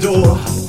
door.